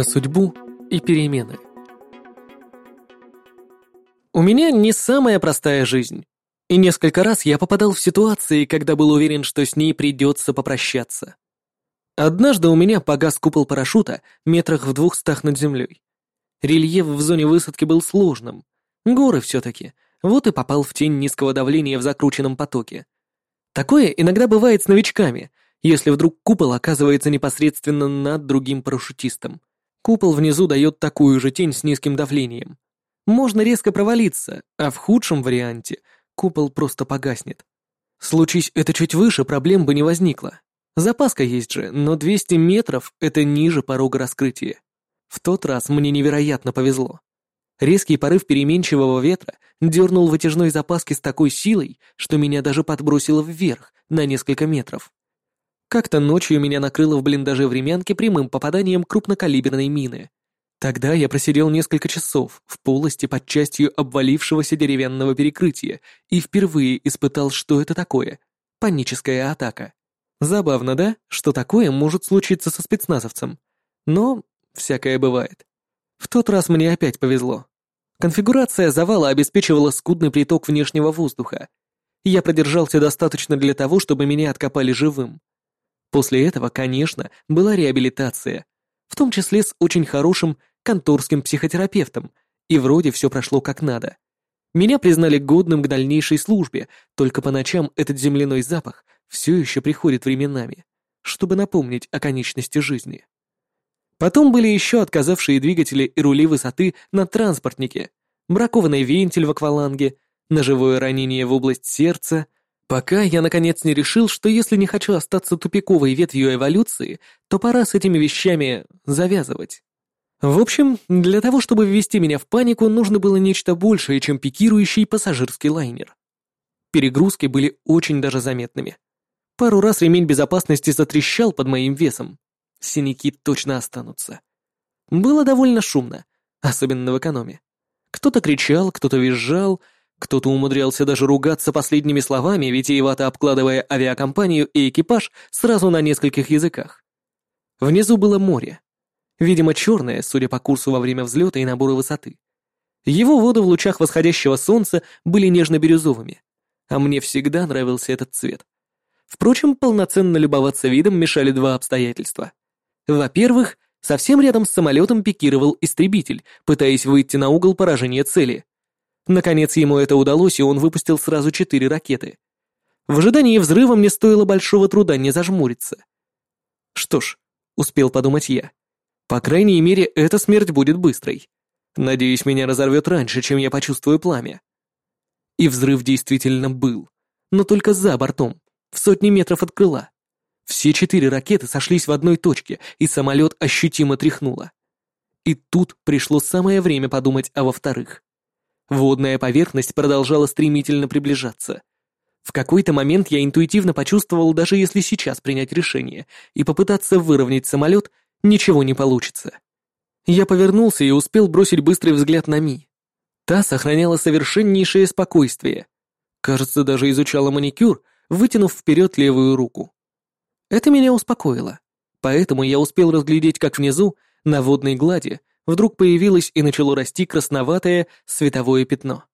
Про судьбу и перемены. У меня не самая простая жизнь. И несколько раз я попадал в ситуации, когда был уверен, что с ней придется попрощаться. Однажды у меня погас купол парашюта метрах в двухстах над землей. Рельеф в зоне высадки был сложным. Горы все-таки. Вот и попал в тень низкого давления в закрученном потоке. Такое иногда бывает с новичками, если вдруг купол оказывается непосредственно над другим парашютистом. Купол внизу дает такую же тень с низким давлением. Можно резко провалиться, а в худшем варианте купол просто погаснет. Случись это чуть выше, проблем бы не возникло. Запаска есть же, но 200 метров — это ниже порога раскрытия. В тот раз мне невероятно повезло. Резкий порыв переменчивого ветра дернул вытяжной запаски с такой силой, что меня даже подбросило вверх на несколько метров. Как-то ночью меня накрыло в блиндаже времянки прямым попаданием крупнокалиберной мины. Тогда я просидел несколько часов в полости под частью обвалившегося деревянного перекрытия и впервые испытал, что это такое — паническая атака. Забавно, да, что такое может случиться со спецназовцем? Но всякое бывает. В тот раз мне опять повезло. Конфигурация завала обеспечивала скудный приток внешнего воздуха. Я продержался достаточно для того, чтобы меня откопали живым. После этого, конечно, была реабилитация, в том числе с очень хорошим конторским психотерапевтом, и вроде все прошло как надо. Меня признали годным к дальнейшей службе, только по ночам этот земляной запах все еще приходит временами, чтобы напомнить о конечности жизни. Потом были еще отказавшие двигатели и рули высоты на транспортнике, бракованный вентиль в акваланге, ножевое ранение в область сердца — Пока я наконец не решил, что если не хочу остаться тупиковой ветвью эволюции, то пора с этими вещами завязывать. В общем, для того, чтобы ввести меня в панику, нужно было нечто большее, чем пикирующий пассажирский лайнер. Перегрузки были очень даже заметными. Пару раз ремень безопасности затрещал под моим весом. Синяки точно останутся. Было довольно шумно, особенно в экономе. Кто-то кричал, кто-то визжал, кто-то умудрялся даже ругаться последними словами, витиевато обкладывая авиакомпанию и экипаж сразу на нескольких языках. Внизу было море. Видимо, черное, судя по курсу во время взлета и набора высоты. Его воды в лучах восходящего солнца были нежно-бирюзовыми, а мне всегда нравился этот цвет. Впрочем, полноценно любоваться видом мешали два обстоятельства. Во-первых, совсем рядом с самолетом пикировал истребитель, пытаясь выйти на угол поражения цели. Наконец ему это удалось, и он выпустил сразу четыре ракеты. В ожидании взрыва мне стоило большого труда не зажмуриться. Что ж, успел подумать я. По крайней мере, эта смерть будет быстрой. Надеюсь, меня разорвет раньше, чем я почувствую пламя. И взрыв действительно был, но только за бортом, в сотни метров от крыла. Все четыре ракеты сошлись в одной точке, и самолет ощутимо тряхнуло. И тут пришло самое время подумать о во-вторых. Водная поверхность продолжала стремительно приближаться. В какой-то момент я интуитивно почувствовал, даже если сейчас принять решение и попытаться выровнять самолет, ничего не получится. Я повернулся и успел бросить быстрый взгляд на Ми. Та сохраняла совершеннейшее спокойствие. Кажется, даже изучала маникюр, вытянув вперед левую руку. Это меня успокоило. Поэтому я успел разглядеть, как внизу, на водной глади, вдруг появилось и начало расти красноватое световое пятно.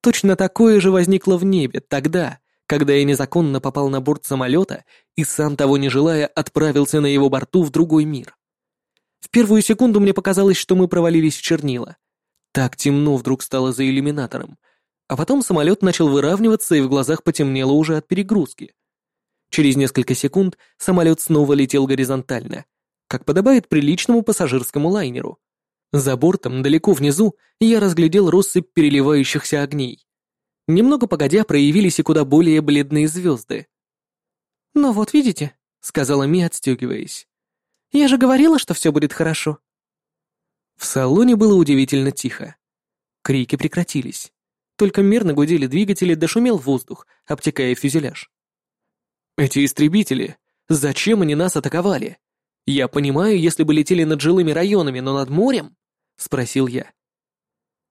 Точно такое же возникло в небе тогда, когда я незаконно попал на борт самолета и, сам того не желая, отправился на его борту в другой мир. В первую секунду мне показалось, что мы провалились в чернила. Так темно вдруг стало за иллюминатором. А потом самолет начал выравниваться, и в глазах потемнело уже от перегрузки. Через несколько секунд самолет снова летел горизонтально, как подобает приличному пассажирскому лайнеру. За бортом, далеко внизу, я разглядел россыпь переливающихся огней. Немного погодя проявились и куда более бледные звезды. «Ну вот видите», — сказала Ми, отстегиваясь. «Я же говорила, что все будет хорошо». В салоне было удивительно тихо. Крики прекратились. Только мерно гудели двигатели, дошумел воздух, обтекая фюзеляж. «Эти истребители, зачем они нас атаковали? Я понимаю, если бы летели над жилыми районами, но над морем?» — спросил я.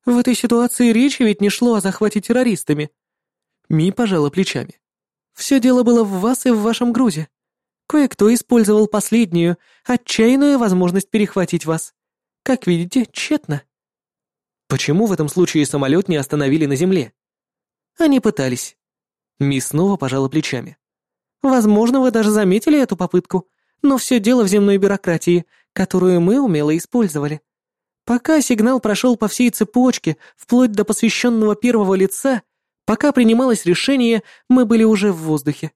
«В этой ситуации речи ведь не шло о захвате террористами». Ми пожала плечами. «Все дело было в вас и в вашем грузе. Кое-кто использовал последнюю, отчаянную возможность перехватить вас. Как видите, тщетно. Почему в этом случае самолет не остановили на земле? Они пытались. Мисс снова пожала плечами. Возможно, вы даже заметили эту попытку, но все дело в земной бюрократии, которую мы умело использовали. Пока сигнал прошел по всей цепочке, вплоть до посвященного первого лица, пока принималось решение, мы были уже в воздухе.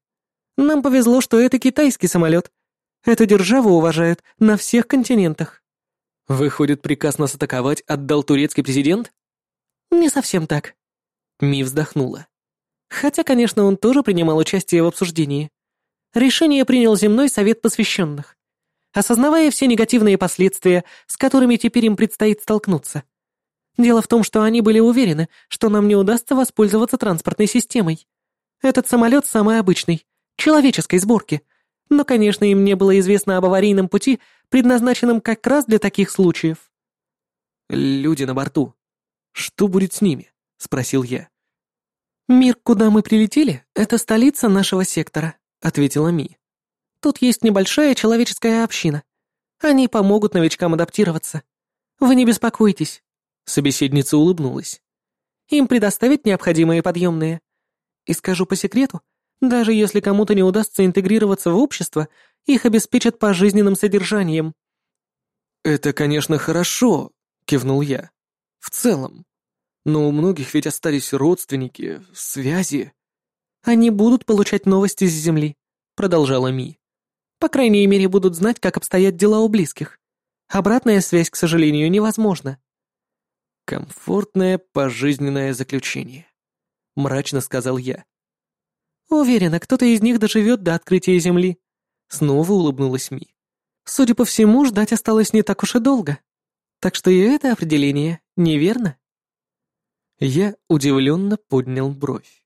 Нам повезло, что это китайский самолет. Эту державу уважают на всех континентах. Выходит, приказ нас атаковать отдал турецкий президент? Не совсем так. Ми вздохнула. Хотя, конечно, он тоже принимал участие в обсуждении. Решение принял земной совет посвященных, осознавая все негативные последствия, с которыми теперь им предстоит столкнуться. Дело в том, что они были уверены, что нам не удастся воспользоваться транспортной системой. Этот самолет самый обычный, человеческой сборки. Но, конечно, им не было известно об аварийном пути, предназначенном как раз для таких случаев. «Люди на борту. Что будет с ними?» — спросил я. «Мир, куда мы прилетели, это столица нашего сектора», — ответила Ми. «Тут есть небольшая человеческая община. Они помогут новичкам адаптироваться. Вы не беспокойтесь». Собеседница улыбнулась. «Им предоставить необходимые подъемные. И скажу по секрету, даже если кому-то не удастся интегрироваться в общество, их обеспечат пожизненным содержанием». «Это, конечно, хорошо», — кивнул я. «В целом. Но у многих ведь остались родственники, связи». «Они будут получать новости с Земли», — продолжала Ми. «По крайней мере, будут знать, как обстоят дела у близких. Обратная связь, к сожалению, невозможна». «Комфортное пожизненное заключение», — мрачно сказал я. Уверена, кто-то из них доживет до открытия Земли. Снова улыбнулась Ми. Судя по всему, ждать осталось не так уж и долго. Так что и это определение неверно. Я удивленно поднял бровь.